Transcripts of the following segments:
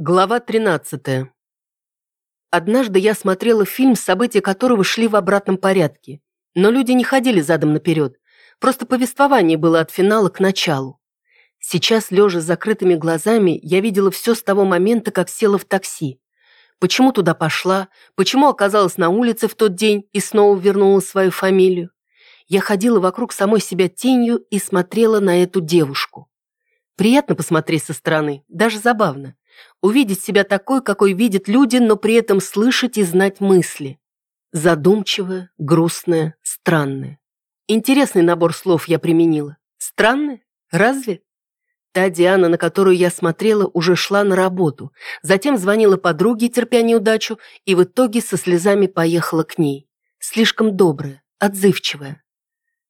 Глава 13. Однажды я смотрела фильм, события которого шли в обратном порядке. Но люди не ходили задом наперед. Просто повествование было от финала к началу. Сейчас, лежа с закрытыми глазами, я видела все с того момента, как села в такси. Почему туда пошла, почему оказалась на улице в тот день и снова вернула свою фамилию. Я ходила вокруг самой себя тенью и смотрела на эту девушку. Приятно посмотреть со стороны, даже забавно. Увидеть себя такой, какой видят люди, но при этом слышать и знать мысли. Задумчивая, грустная, странная. Интересный набор слов я применила. Странная? Разве? Та Диана, на которую я смотрела, уже шла на работу. Затем звонила подруге, терпя неудачу, и в итоге со слезами поехала к ней. Слишком добрая, отзывчивая.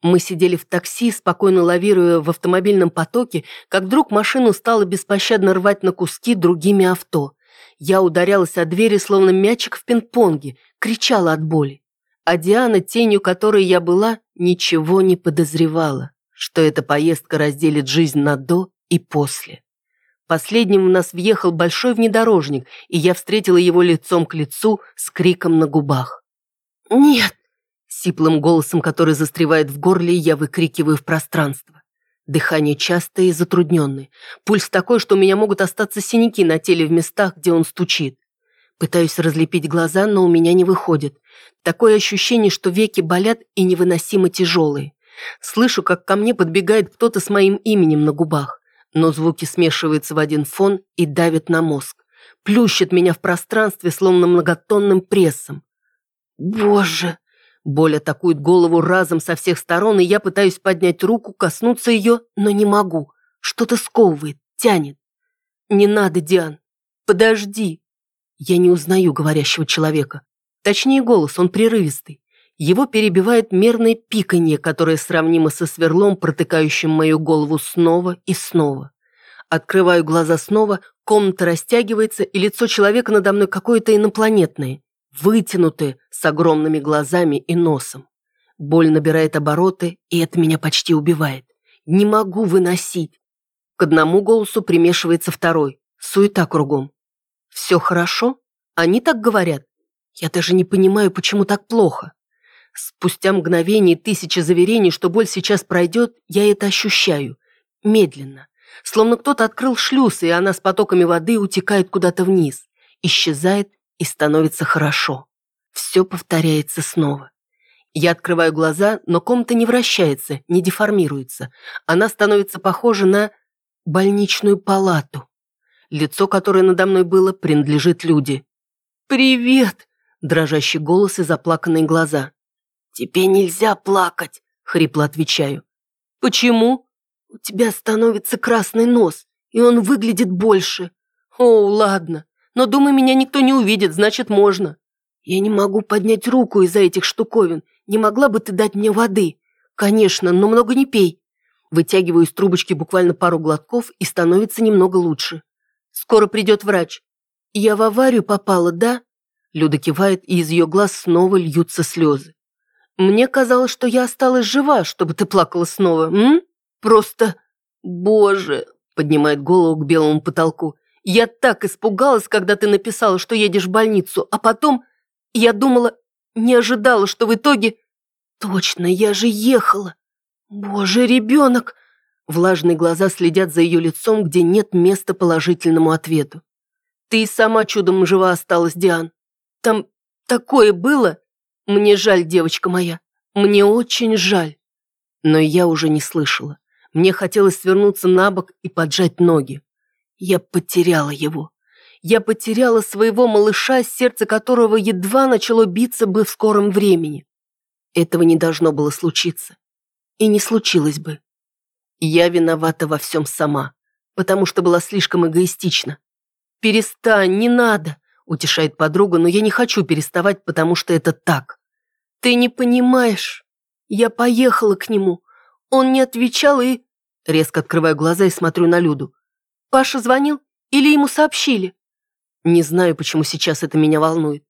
Мы сидели в такси, спокойно лавируя в автомобильном потоке, как вдруг машину стало беспощадно рвать на куски другими авто. Я ударялась о двери, словно мячик в пинг-понге, кричала от боли. А Диана, тенью которой я была, ничего не подозревала, что эта поездка разделит жизнь на «до» и «после». Последним в нас въехал большой внедорожник, и я встретила его лицом к лицу с криком на губах. «Нет!» Сиплым голосом, который застревает в горле, я выкрикиваю в пространство. Дыхание частое и затрудненное. Пульс такой, что у меня могут остаться синяки на теле в местах, где он стучит. Пытаюсь разлепить глаза, но у меня не выходит. Такое ощущение, что веки болят и невыносимо тяжелые. Слышу, как ко мне подбегает кто-то с моим именем на губах, но звуки смешиваются в один фон и давят на мозг. Плющит меня в пространстве, словно многотонным прессом. Боже! Боль атакует голову разом со всех сторон, и я пытаюсь поднять руку, коснуться ее, но не могу. Что-то сковывает, тянет. «Не надо, Диан. Подожди». Я не узнаю говорящего человека. Точнее, голос, он прерывистый. Его перебивает мерное пиканье, которое сравнимо со сверлом, протыкающим мою голову снова и снова. Открываю глаза снова, комната растягивается, и лицо человека надо мной какое-то инопланетное вытянутые, с огромными глазами и носом. Боль набирает обороты, и это меня почти убивает. Не могу выносить. К одному голосу примешивается второй. Суета кругом. Все хорошо? Они так говорят? Я даже не понимаю, почему так плохо. Спустя мгновение тысячи заверений, что боль сейчас пройдет, я это ощущаю. Медленно. Словно кто-то открыл шлюз, и она с потоками воды утекает куда-то вниз. Исчезает и становится хорошо. Все повторяется снова. Я открываю глаза, но комната не вращается, не деформируется. Она становится похожа на больничную палату. Лицо, которое надо мной было, принадлежит люди. «Привет!» – дрожащий голос и заплаканные глаза. «Тебе нельзя плакать!» – хрипло отвечаю. «Почему?» «У тебя становится красный нос, и он выглядит больше». «О, ладно. Но, думаю, меня никто не увидит, значит, можно. Я не могу поднять руку из-за этих штуковин. Не могла бы ты дать мне воды? Конечно, но много не пей. Вытягиваю из трубочки буквально пару глотков и становится немного лучше. Скоро придет врач. Я в аварию попала, да? Люда кивает, и из ее глаз снова льются слезы. Мне казалось, что я осталась жива, чтобы ты плакала снова, м? Просто... Боже, поднимает голову к белому потолку. Я так испугалась, когда ты написала, что едешь в больницу, а потом я думала, не ожидала, что в итоге... Точно, я же ехала. Боже, ребенок! Влажные глаза следят за ее лицом, где нет места положительному ответу. Ты и сама чудом жива осталась, Диан. Там такое было. Мне жаль, девочка моя. Мне очень жаль. Но я уже не слышала. Мне хотелось свернуться на бок и поджать ноги. Я потеряла его. Я потеряла своего малыша, сердце которого едва начало биться бы в скором времени. Этого не должно было случиться. И не случилось бы. Я виновата во всем сама, потому что была слишком эгоистична. «Перестань, не надо», — утешает подруга, но я не хочу переставать, потому что это так. «Ты не понимаешь. Я поехала к нему. Он не отвечал и...» Резко открываю глаза и смотрю на Люду. Паша звонил или ему сообщили? Не знаю, почему сейчас это меня волнует.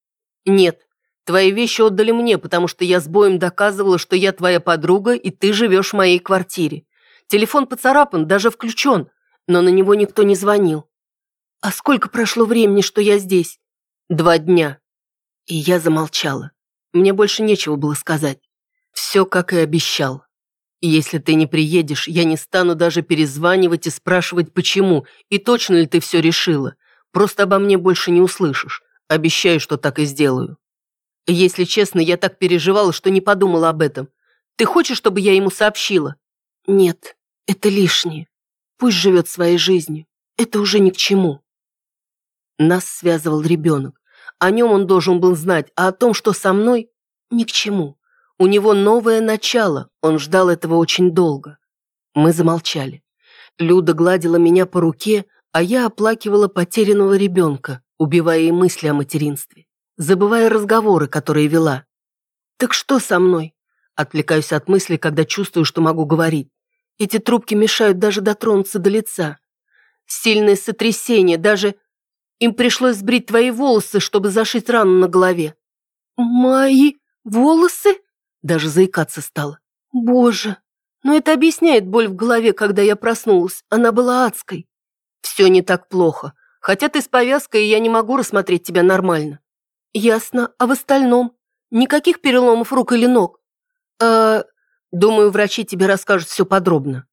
Нет, твои вещи отдали мне, потому что я с боем доказывала, что я твоя подруга, и ты живешь в моей квартире. Телефон поцарапан, даже включен, но на него никто не звонил. А сколько прошло времени, что я здесь? Два дня. И я замолчала. Мне больше нечего было сказать. Все, как и обещал. Если ты не приедешь, я не стану даже перезванивать и спрашивать, почему, и точно ли ты все решила. Просто обо мне больше не услышишь. Обещаю, что так и сделаю. Если честно, я так переживала, что не подумала об этом. Ты хочешь, чтобы я ему сообщила? Нет, это лишнее. Пусть живет своей жизнью. Это уже ни к чему. Нас связывал ребенок. О нем он должен был знать, а о том, что со мной, ни к чему. У него новое начало, он ждал этого очень долго. Мы замолчали. Люда гладила меня по руке, а я оплакивала потерянного ребенка, убивая ей мысли о материнстве, забывая разговоры, которые вела. «Так что со мной?» Отвлекаюсь от мысли, когда чувствую, что могу говорить. Эти трубки мешают даже дотронуться до лица. Сильное сотрясение, даже... Им пришлось сбрить твои волосы, чтобы зашить рану на голове. Мои волосы? Даже заикаться стало. Боже, но это объясняет боль в голове, когда я проснулась. Она была адской. Все не так плохо. Хотя ты с повязкой, и я не могу рассмотреть тебя нормально. Ясно. А в остальном? Никаких переломов рук или ног? Э, думаю, врачи тебе расскажут все подробно.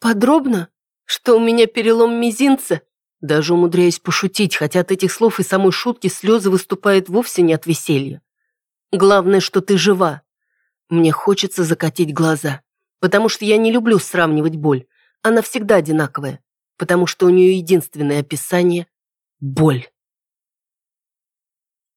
Подробно? Что у меня перелом мизинца? Даже умудряюсь пошутить, хотя от этих слов и самой шутки слезы выступают вовсе не от веселья. Главное, что ты жива. Мне хочется закатить глаза, потому что я не люблю сравнивать боль. Она всегда одинаковая, потому что у нее единственное описание – боль.